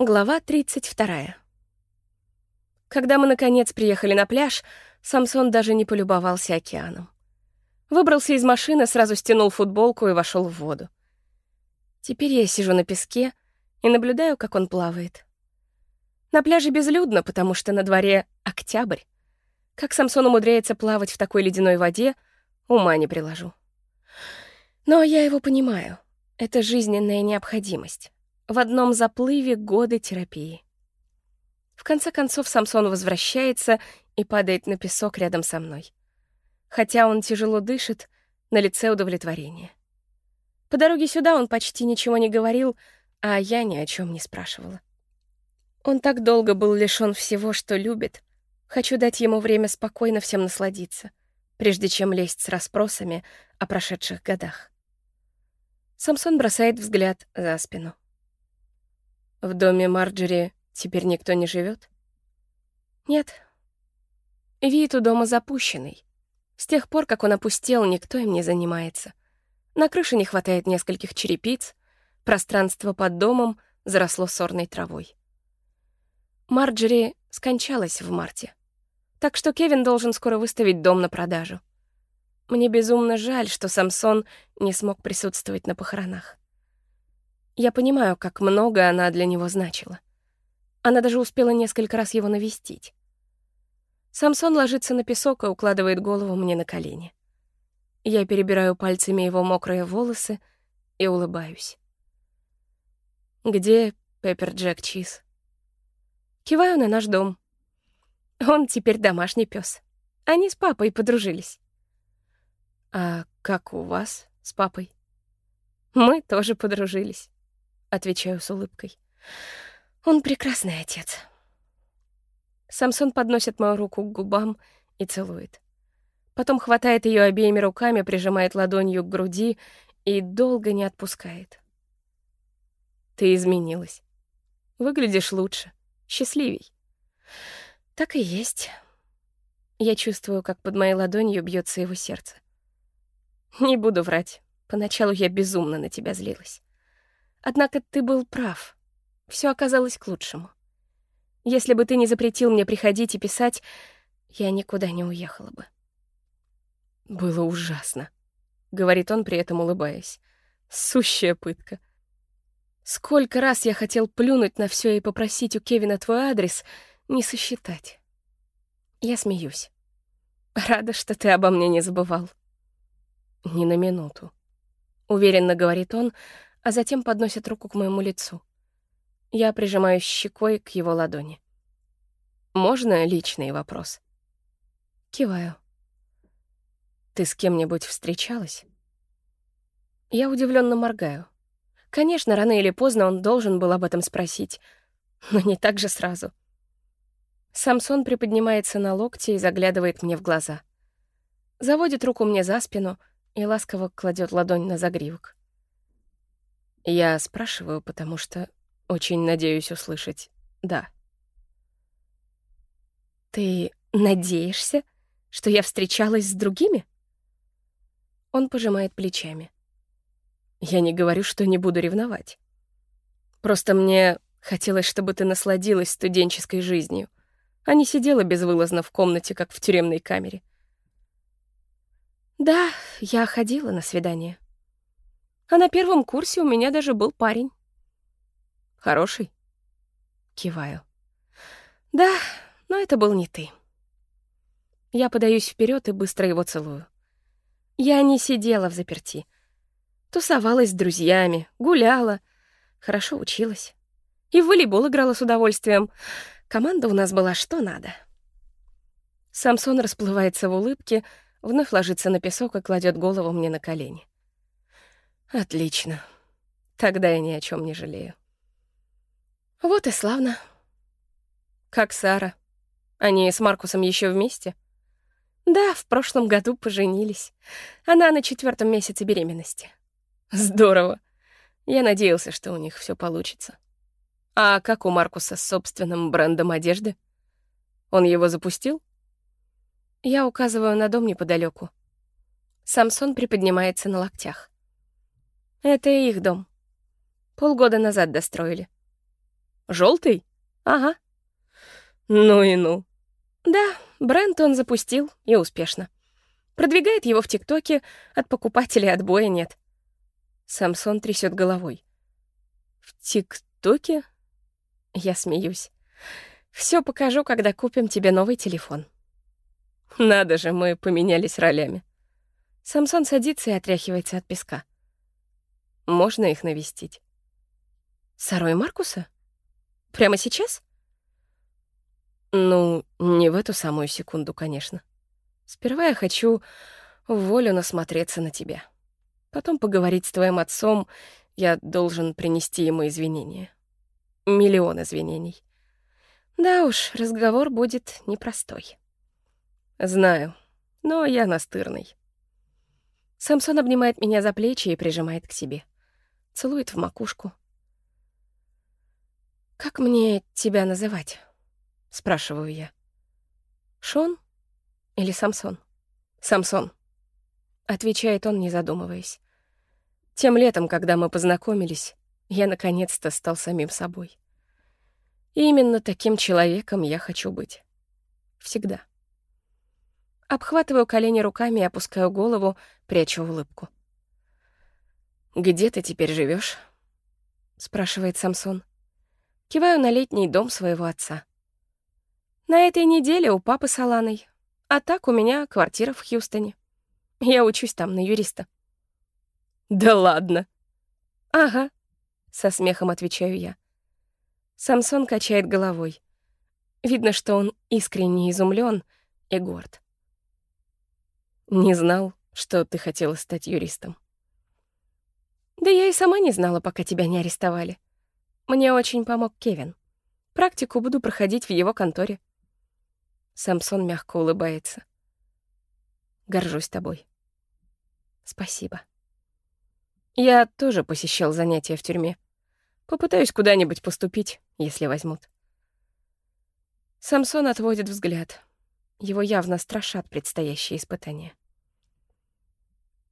Глава 32. Когда мы, наконец, приехали на пляж, Самсон даже не полюбовался океаном. Выбрался из машины, сразу стянул футболку и вошел в воду. Теперь я сижу на песке и наблюдаю, как он плавает. На пляже безлюдно, потому что на дворе октябрь. Как Самсон умудряется плавать в такой ледяной воде, ума не приложу. Но я его понимаю. Это жизненная необходимость. В одном заплыве годы терапии. В конце концов Самсон возвращается и падает на песок рядом со мной. Хотя он тяжело дышит, на лице удовлетворение. По дороге сюда он почти ничего не говорил, а я ни о чем не спрашивала. Он так долго был лишён всего, что любит. Хочу дать ему время спокойно всем насладиться, прежде чем лезть с расспросами о прошедших годах. Самсон бросает взгляд за спину. В доме Марджери теперь никто не живет? Нет. Вид у дома запущенный. С тех пор, как он опустел, никто им не занимается. На крыше не хватает нескольких черепиц, пространство под домом заросло сорной травой. Марджери скончалась в марте. Так что Кевин должен скоро выставить дом на продажу. Мне безумно жаль, что Самсон не смог присутствовать на похоронах. Я понимаю, как много она для него значила. Она даже успела несколько раз его навестить. Самсон ложится на песок и укладывает голову мне на колени. Я перебираю пальцами его мокрые волосы и улыбаюсь. «Где Пеппер Джек Чиз?» Киваю на наш дом. Он теперь домашний пес. Они с папой подружились. «А как у вас с папой?» Мы тоже подружились отвечаю с улыбкой. Он прекрасный отец. Самсон подносит мою руку к губам и целует. Потом хватает ее обеими руками, прижимает ладонью к груди и долго не отпускает. Ты изменилась. Выглядишь лучше, счастливей. Так и есть. Я чувствую, как под моей ладонью бьется его сердце. Не буду врать. Поначалу я безумно на тебя злилась. Однако ты был прав. Все оказалось к лучшему. Если бы ты не запретил мне приходить и писать, я никуда не уехала бы. Было ужасно, говорит он, при этом улыбаясь. Сущая пытка. Сколько раз я хотел плюнуть на все и попросить у Кевина твой адрес, не сосчитать. Я смеюсь. Рада, что ты обо мне не забывал. Ни на минуту. Уверенно говорит он, а затем подносит руку к моему лицу. Я прижимаюсь щекой к его ладони. «Можно личный вопрос?» Киваю. «Ты с кем-нибудь встречалась?» Я удивленно моргаю. Конечно, рано или поздно он должен был об этом спросить, но не так же сразу. Самсон приподнимается на локте и заглядывает мне в глаза. Заводит руку мне за спину и ласково кладет ладонь на загривок. Я спрашиваю, потому что очень надеюсь услышать «да». «Ты надеешься, что я встречалась с другими?» Он пожимает плечами. «Я не говорю, что не буду ревновать. Просто мне хотелось, чтобы ты насладилась студенческой жизнью, а не сидела безвылазно в комнате, как в тюремной камере». «Да, я ходила на свидание», а на первом курсе у меня даже был парень. Хороший? Киваю. Да, но это был не ты. Я подаюсь вперед и быстро его целую. Я не сидела в заперти. Тусовалась с друзьями, гуляла, хорошо училась. И в волейбол играла с удовольствием. Команда у нас была что надо. Самсон расплывается в улыбке, вновь ложится на песок и кладет голову мне на колени. Отлично. Тогда я ни о чем не жалею. Вот и славно. Как Сара. Они с Маркусом еще вместе? Да, в прошлом году поженились. Она на четвертом месяце беременности. Здорово. Я надеялся, что у них все получится. А как у Маркуса с собственным брендом одежды? Он его запустил? Я указываю на дом неподалеку. Самсон приподнимается на локтях. Это их дом. Полгода назад достроили. Желтый? Ага. Ну и ну. Да, бренд он запустил, и успешно. Продвигает его в ТикТоке, от покупателей отбоя нет. Самсон трясет головой. В ТикТоке? Я смеюсь. Все покажу, когда купим тебе новый телефон. Надо же, мы поменялись ролями. Самсон садится и отряхивается от песка. Можно их навестить. Сару и Маркуса? Прямо сейчас? Ну, не в эту самую секунду, конечно. Сперва я хочу волю насмотреться на тебя. Потом поговорить с твоим отцом. Я должен принести ему извинения. Миллион извинений. Да уж, разговор будет непростой. Знаю, но я настырный. Самсон обнимает меня за плечи и прижимает к себе. Целует в макушку. «Как мне тебя называть?» — спрашиваю я. «Шон или Самсон?» «Самсон», — отвечает он, не задумываясь. Тем летом, когда мы познакомились, я наконец-то стал самим собой. И именно таким человеком я хочу быть. Всегда. Обхватываю колени руками и опускаю голову, прячу улыбку. «Где ты теперь живешь? спрашивает Самсон. Киваю на летний дом своего отца. На этой неделе у папы с Аланой, а так у меня квартира в Хьюстоне. Я учусь там на юриста. «Да ладно!» «Ага», — со смехом отвечаю я. Самсон качает головой. Видно, что он искренне изумлен и горд. «Не знал, что ты хотела стать юристом». «Да я и сама не знала, пока тебя не арестовали. Мне очень помог Кевин. Практику буду проходить в его конторе». Самсон мягко улыбается. «Горжусь тобой». «Спасибо». Я тоже посещал занятия в тюрьме. Попытаюсь куда-нибудь поступить, если возьмут. Самсон отводит взгляд. Его явно страшат предстоящие испытания.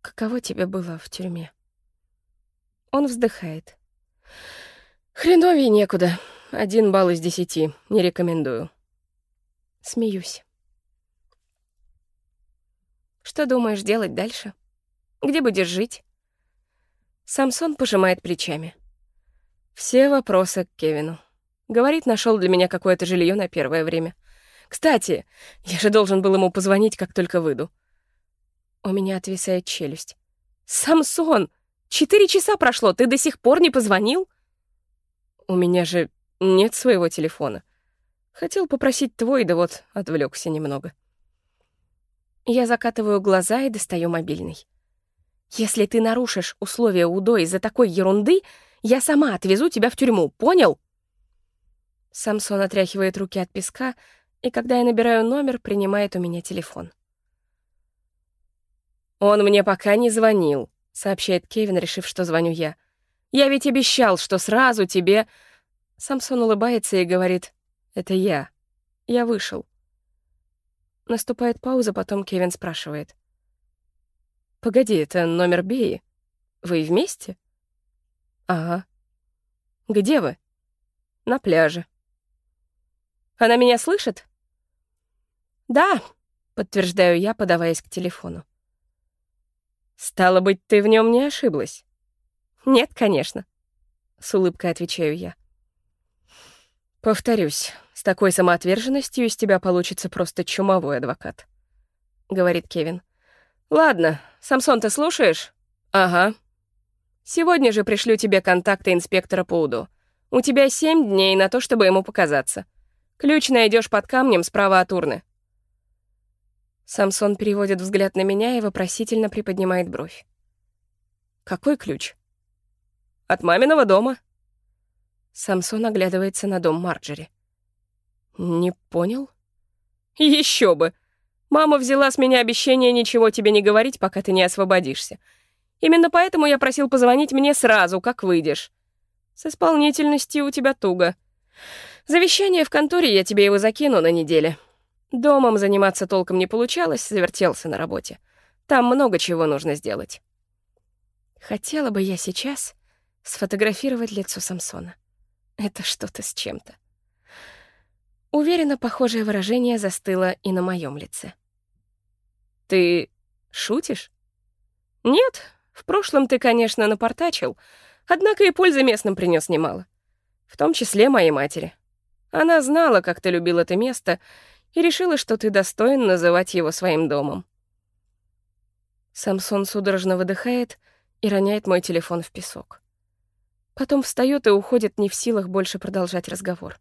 Каково тебе было в тюрьме? Он вздыхает. Хреновей некуда. Один балл из десяти. Не рекомендую. Смеюсь. Что думаешь делать дальше? Где будешь жить? Самсон пожимает плечами. Все вопросы к Кевину. Говорит, нашел для меня какое-то жилье на первое время. Кстати, я же должен был ему позвонить, как только выйду. У меня отвисает челюсть. «Самсон! Четыре часа прошло, ты до сих пор не позвонил?» «У меня же нет своего телефона. Хотел попросить твой, да вот отвлекся немного». Я закатываю глаза и достаю мобильный. Если ты нарушишь условия УДО из-за такой ерунды, я сама отвезу тебя в тюрьму, понял?» Самсон отряхивает руки от песка, и когда я набираю номер, принимает у меня телефон. «Он мне пока не звонил», — сообщает Кевин, решив, что звоню я. «Я ведь обещал, что сразу тебе...» Самсон улыбается и говорит, «Это я. Я вышел». Наступает пауза, потом Кевин спрашивает. Погоди, это номер Беи. Вы вместе? Ага. Где вы? На пляже. Она меня слышит? Да, подтверждаю я, подаваясь к телефону. Стало быть, ты в нем не ошиблась? Нет, конечно. С улыбкой отвечаю я. Повторюсь, с такой самоотверженностью из тебя получится просто чумовой адвокат, говорит Кевин. Ладно, Самсон, ты слушаешь? Ага. Сегодня же пришлю тебе контакты инспектора Пауду. У тебя семь дней на то, чтобы ему показаться. Ключ найдешь под камнем справа от урны. Самсон переводит взгляд на меня и вопросительно приподнимает бровь. «Какой ключ?» «От маминого дома». Самсон оглядывается на дом Марджери. «Не понял?» «Еще бы! Мама взяла с меня обещание ничего тебе не говорить, пока ты не освободишься. Именно поэтому я просил позвонить мне сразу, как выйдешь. С исполнительностью у тебя туго. Завещание в конторе, я тебе его закину на неделе. Домом заниматься толком не получалось, завертелся на работе. Там много чего нужно сделать. Хотела бы я сейчас сфотографировать лицо Самсона. Это что-то с чем-то. Уверенно, похожее выражение застыло и на моем лице. «Ты шутишь?» «Нет, в прошлом ты, конечно, напортачил, однако и пользы местным принес немало. В том числе моей матери. Она знала, как ты любил это место, и решила, что ты достоин называть его своим домом». Самсон судорожно выдыхает и роняет мой телефон в песок. Потом встает и уходит не в силах больше продолжать разговор.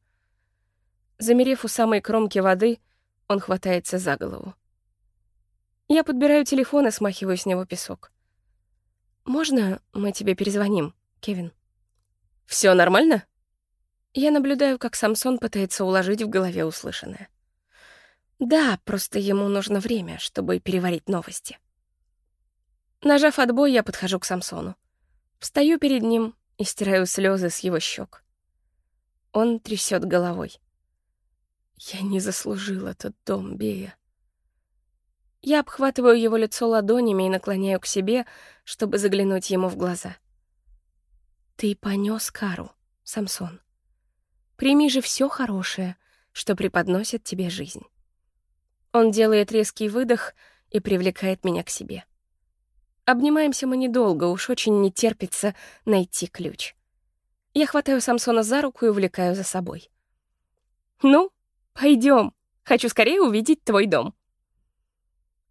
Замерев у самой кромки воды, он хватается за голову. Я подбираю телефон и смахиваю с него песок. «Можно мы тебе перезвоним, Кевин?» Все нормально?» Я наблюдаю, как Самсон пытается уложить в голове услышанное. Да, просто ему нужно время, чтобы переварить новости. Нажав отбой, я подхожу к Самсону. Встаю перед ним и стираю слезы с его щек. Он трясет головой. Я не заслужил этот дом, Бея. Я обхватываю его лицо ладонями и наклоняю к себе, чтобы заглянуть ему в глаза. Ты понес кару, Самсон. Прими же все хорошее, что преподносит тебе жизнь. Он делает резкий выдох и привлекает меня к себе. Обнимаемся мы недолго, уж очень не терпится найти ключ. Я хватаю Самсона за руку и увлекаю за собой. «Ну, Пойдем. Хочу скорее увидеть твой дом».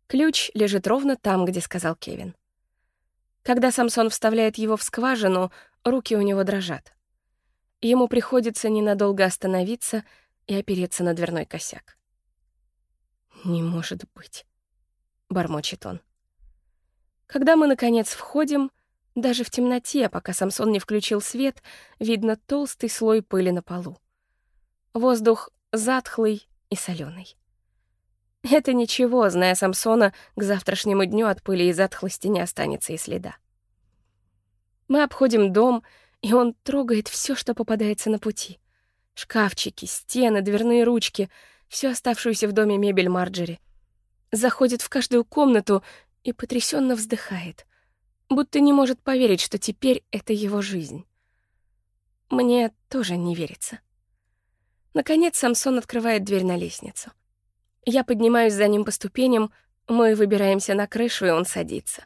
Ключ лежит ровно там, где сказал Кевин. Когда Самсон вставляет его в скважину, руки у него дрожат. Ему приходится ненадолго остановиться и опереться на дверной косяк. «Не может быть», — бормочет он. Когда мы, наконец, входим, даже в темноте, пока Самсон не включил свет, видно толстый слой пыли на полу. Воздух затхлый и соленый. Это ничего, зная Самсона, к завтрашнему дню от пыли и затхлости не останется и следа. Мы обходим дом, и он трогает все, что попадается на пути. Шкафчики, стены, дверные ручки, всю оставшуюся в доме мебель Марджери. Заходит в каждую комнату и потрясенно вздыхает, будто не может поверить, что теперь это его жизнь. Мне тоже не верится. Наконец Самсон открывает дверь на лестницу. Я поднимаюсь за ним по ступеням, мы выбираемся на крышу, и он садится.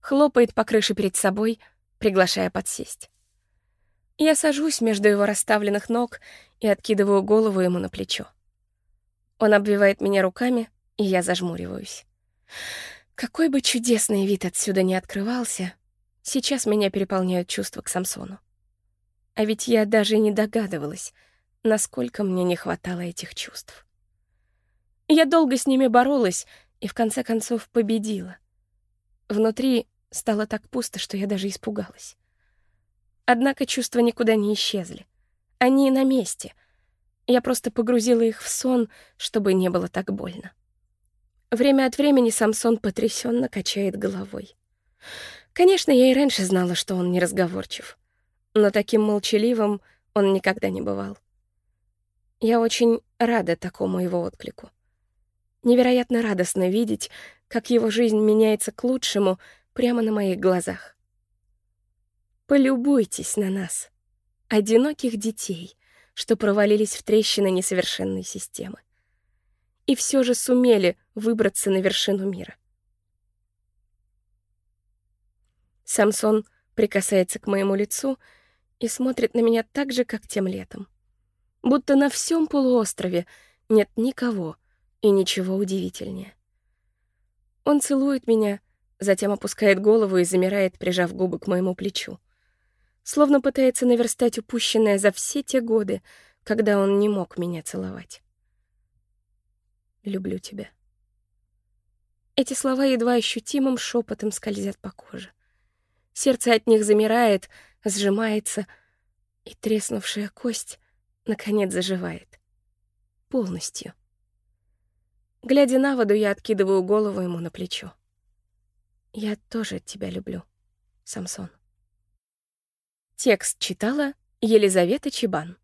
Хлопает по крыше перед собой, приглашая подсесть. Я сажусь между его расставленных ног и откидываю голову ему на плечо. Он обвивает меня руками, и я зажмуриваюсь. Какой бы чудесный вид отсюда не открывался, сейчас меня переполняют чувства к Самсону. А ведь я даже не догадывалась — насколько мне не хватало этих чувств. Я долго с ними боролась и в конце концов победила. Внутри стало так пусто, что я даже испугалась. Однако чувства никуда не исчезли. Они на месте. Я просто погрузила их в сон, чтобы не было так больно. Время от времени Самсон потрясенно качает головой. Конечно, я и раньше знала, что он неразговорчив, но таким молчаливым он никогда не бывал. Я очень рада такому его отклику. Невероятно радостно видеть, как его жизнь меняется к лучшему прямо на моих глазах. Полюбуйтесь на нас, одиноких детей, что провалились в трещины несовершенной системы. И все же сумели выбраться на вершину мира. Самсон прикасается к моему лицу и смотрит на меня так же, как тем летом будто на всем полуострове нет никого и ничего удивительнее. Он целует меня, затем опускает голову и замирает, прижав губы к моему плечу. Словно пытается наверстать упущенное за все те годы, когда он не мог меня целовать. «Люблю тебя». Эти слова едва ощутимым шепотом скользят по коже. Сердце от них замирает, сжимается, и треснувшая кость наконец заживает. Полностью. Глядя на воду, я откидываю голову ему на плечо. «Я тоже тебя люблю, Самсон». Текст читала Елизавета Чебан.